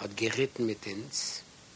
hat geritten mit uns,